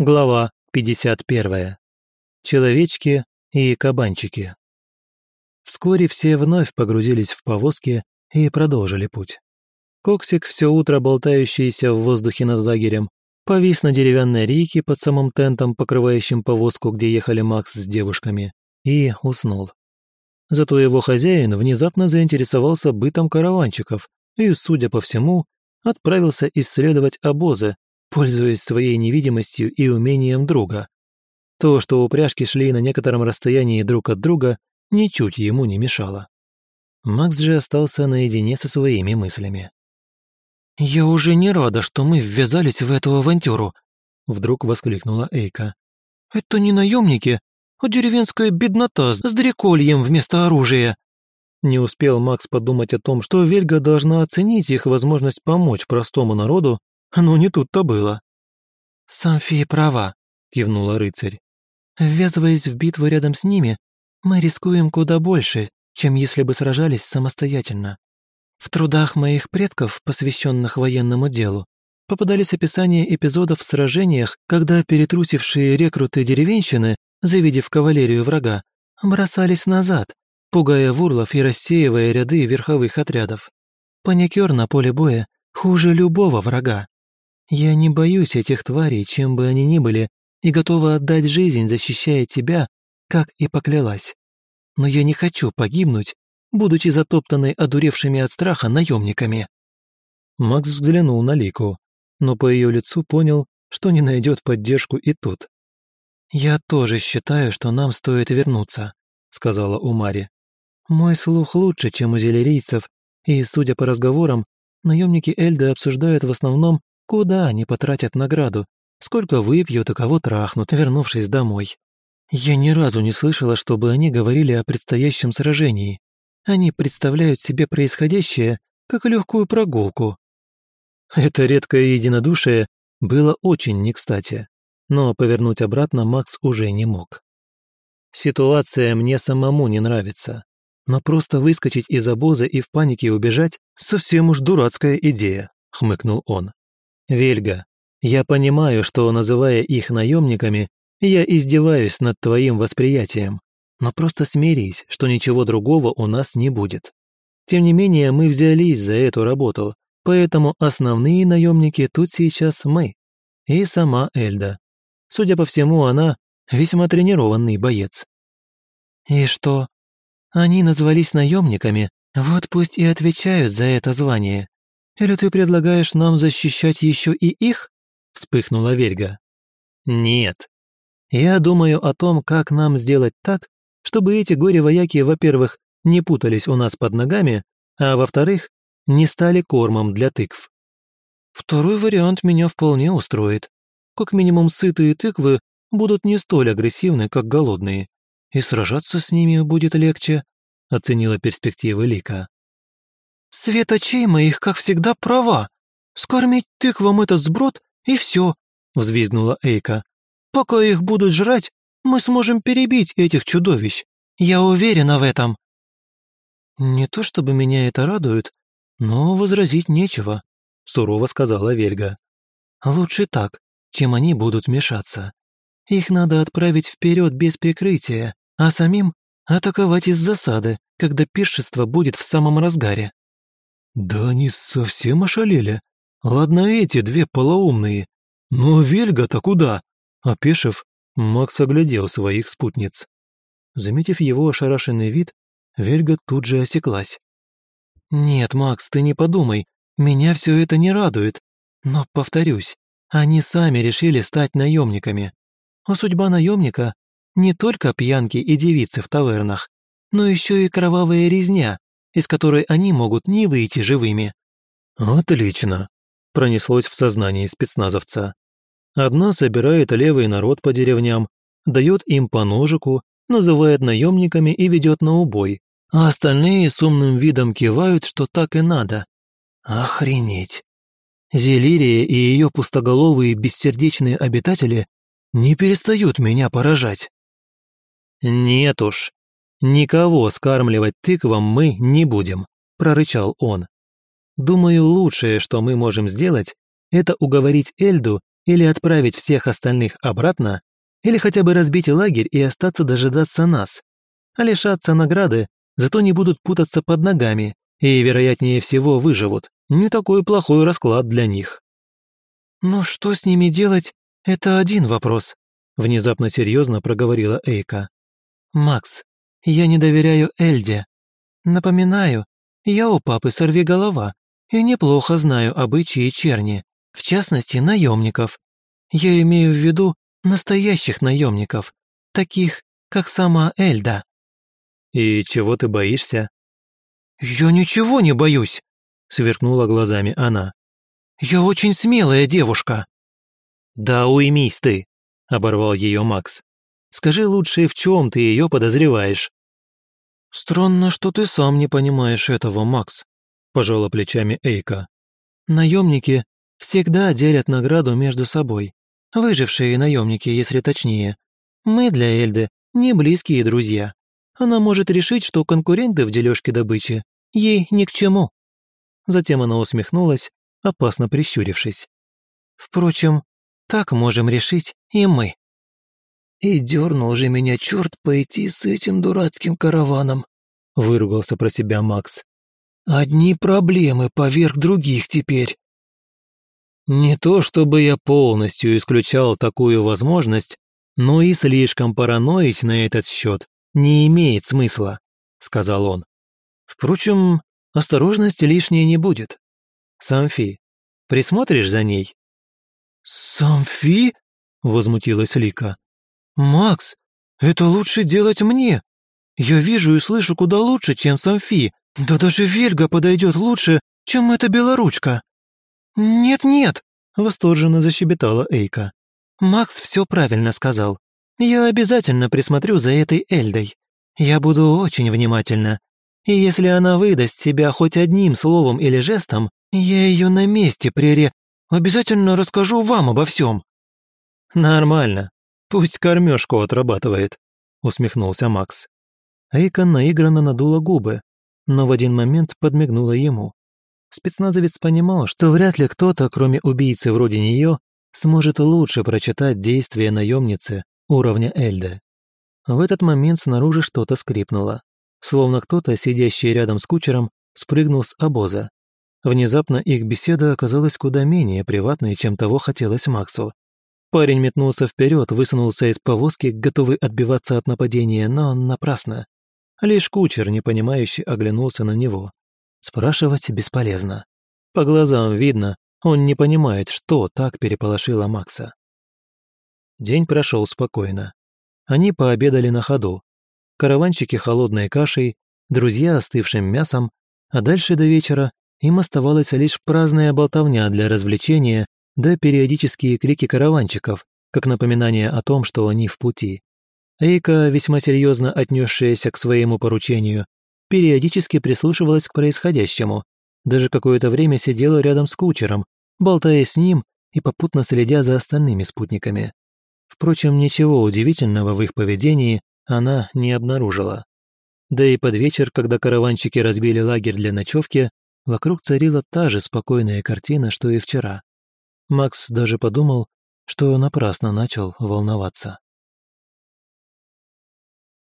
Глава 51. Человечки и кабанчики. Вскоре все вновь погрузились в повозки и продолжили путь. Коксик, все утро болтающийся в воздухе над лагерем, повис на деревянной рейке под самым тентом, покрывающим повозку, где ехали Макс с девушками, и уснул. Зато его хозяин внезапно заинтересовался бытом караванщиков и, судя по всему, отправился исследовать обозы, пользуясь своей невидимостью и умением друга. То, что упряжки шли на некотором расстоянии друг от друга, ничуть ему не мешало. Макс же остался наедине со своими мыслями. «Я уже не рада, что мы ввязались в эту авантюру», — вдруг воскликнула Эйка. «Это не наемники, а деревенская беднота с дрекольем вместо оружия». Не успел Макс подумать о том, что Вельга должна оценить их возможность помочь простому народу, но не тут-то было. «Самфия права», — кивнула рыцарь. «Ввязываясь в битву рядом с ними, мы рискуем куда больше, чем если бы сражались самостоятельно. В трудах моих предков, посвященных военному делу, попадались описания эпизодов в сражениях, когда перетрусившие рекруты деревенщины, завидев кавалерию врага, бросались назад, пугая вурлов и рассеивая ряды верховых отрядов. Паникер на поле боя хуже любого врага. Я не боюсь этих тварей, чем бы они ни были, и готова отдать жизнь, защищая тебя, как и поклялась. Но я не хочу погибнуть, будучи затоптанной одуревшими от страха наемниками. Макс взглянул на Лику, но по ее лицу понял, что не найдет поддержку и тут. «Я тоже считаю, что нам стоит вернуться», — сказала Умари. «Мой слух лучше, чем у зелерийцев, и, судя по разговорам, наемники Эльды обсуждают в основном Куда они потратят награду? Сколько выпьют и кого трахнут, вернувшись домой? Я ни разу не слышала, чтобы они говорили о предстоящем сражении. Они представляют себе происходящее как легкую прогулку. Это редкое единодушие было очень не кстати, но повернуть обратно Макс уже не мог. Ситуация мне самому не нравится, но просто выскочить из обоза и в панике убежать – совсем уж дурацкая идея, хмыкнул он. Вельга, я понимаю, что, называя их наемниками, я издеваюсь над твоим восприятием, но просто смирись, что ничего другого у нас не будет. Тем не менее, мы взялись за эту работу, поэтому основные наемники тут сейчас мы. И сама Эльда. Судя по всему, она весьма тренированный боец. И что? Они назвались наемниками, вот пусть и отвечают за это звание. «Или ты предлагаешь нам защищать еще и их?» – вспыхнула Вельга. «Нет. Я думаю о том, как нам сделать так, чтобы эти горе-вояки, во-первых, не путались у нас под ногами, а во-вторых, не стали кормом для тыкв». «Второй вариант меня вполне устроит. Как минимум сытые тыквы будут не столь агрессивны, как голодные, и сражаться с ними будет легче», – оценила перспективы Лика. «Светочей моих, как всегда, права. Скормить тыквам этот сброд, и все», — взвизгнула Эйка. «Пока их будут жрать, мы сможем перебить этих чудовищ. Я уверена в этом». «Не то чтобы меня это радует, но возразить нечего», — сурово сказала Вельга. «Лучше так, чем они будут мешаться. Их надо отправить вперед без прикрытия, а самим атаковать из засады, когда пиршество будет в самом разгаре». Да они совсем ошалели. Ладно эти две полоумные. Но Вельга-то куда? Опешив, Макс оглядел своих спутниц. Заметив его ошарашенный вид, Вельга тут же осеклась. «Нет, Макс, ты не подумай, меня все это не радует. Но, повторюсь, они сами решили стать наемниками. А судьба наемника — не только пьянки и девицы в тавернах, но еще и кровавая резня, из которой они могут не выйти живыми. «Отлично», — пронеслось в сознании спецназовца. Одна собирает левый народ по деревням, дает им по ножику, называет наемниками и ведет на убой, а остальные с умным видом кивают, что так и надо. Охренеть! Зелирия и ее пустоголовые бессердечные обитатели не перестают меня поражать. Нет уж, «Никого скармливать тыквам мы не будем», – прорычал он. «Думаю, лучшее, что мы можем сделать, это уговорить Эльду или отправить всех остальных обратно, или хотя бы разбить лагерь и остаться дожидаться нас. А лишаться награды, зато не будут путаться под ногами и, вероятнее всего, выживут. Не такой плохой расклад для них. «Но что с ними делать, это один вопрос», — внезапно серьезно проговорила Эйка. «Макс, я не доверяю Эльде. Напоминаю, я у папы сорви голова и неплохо знаю обычаи черни, в частности, наемников. Я имею в виду настоящих наемников, таких, как сама Эльда». «И чего ты боишься?» «Я ничего не боюсь», — сверкнула глазами она. «Я очень смелая девушка». «Да уймись ты», — оборвал ее Макс. «Скажи лучше, в чем ты ее подозреваешь?» «Странно, что ты сам не понимаешь этого, Макс», – пожала плечами Эйка. «Наемники всегда делят награду между собой. Выжившие наемники, если точнее. Мы для Эльды не близкие друзья. Она может решить, что конкуренты в дележке добычи ей ни к чему». Затем она усмехнулась, опасно прищурившись. «Впрочем, так можем решить и мы». «И дернул же меня черт пойти с этим дурацким караваном», — выругался про себя Макс. «Одни проблемы поверх других теперь». Не то чтобы я полностью исключал такую возможность, но и слишком параноить на этот счет не имеет смысла, сказал он. Впрочем, осторожности лишней не будет. Самфи, присмотришь за ней? Самфи? возмутилась Лика. «Макс, это лучше делать мне. Я вижу и слышу куда лучше, чем Самфи. Да даже Вельга подойдет лучше, чем эта белоручка». «Нет-нет», — восторженно защебетала Эйка. «Макс все правильно сказал. Я обязательно присмотрю за этой Эльдой. Я буду очень внимательна. И если она выдаст себя хоть одним словом или жестом, я ее на месте прере... Обязательно расскажу вам обо всем». «Нормально», «Пусть кормежку отрабатывает», — усмехнулся Макс. Эйка наигранно надула губы, но в один момент подмигнула ему. Спецназовец понимал, что вряд ли кто-то, кроме убийцы вроде нее, сможет лучше прочитать действия наемницы уровня Эльды. В этот момент снаружи что-то скрипнуло, словно кто-то, сидящий рядом с кучером, спрыгнул с обоза. Внезапно их беседа оказалась куда менее приватной, чем того хотелось Максу. Парень метнулся вперед, высунулся из повозки, готовый отбиваться от нападения, но напрасно. Лишь кучер, непонимающе, оглянулся на него. Спрашивать бесполезно. По глазам видно, он не понимает, что так переполошило Макса. День прошел спокойно. Они пообедали на ходу. Караванчики холодной кашей, друзья остывшим мясом, а дальше до вечера им оставалась лишь праздная болтовня для развлечения да периодические крики караванчиков, как напоминание о том, что они в пути. Эйка, весьма серьезно отнесшаяся к своему поручению, периодически прислушивалась к происходящему, даже какое-то время сидела рядом с кучером, болтая с ним и попутно следя за остальными спутниками. Впрочем, ничего удивительного в их поведении она не обнаружила. Да и под вечер, когда караванчики разбили лагерь для ночевки, вокруг царила та же спокойная картина, что и вчера. Макс даже подумал, что напрасно начал волноваться.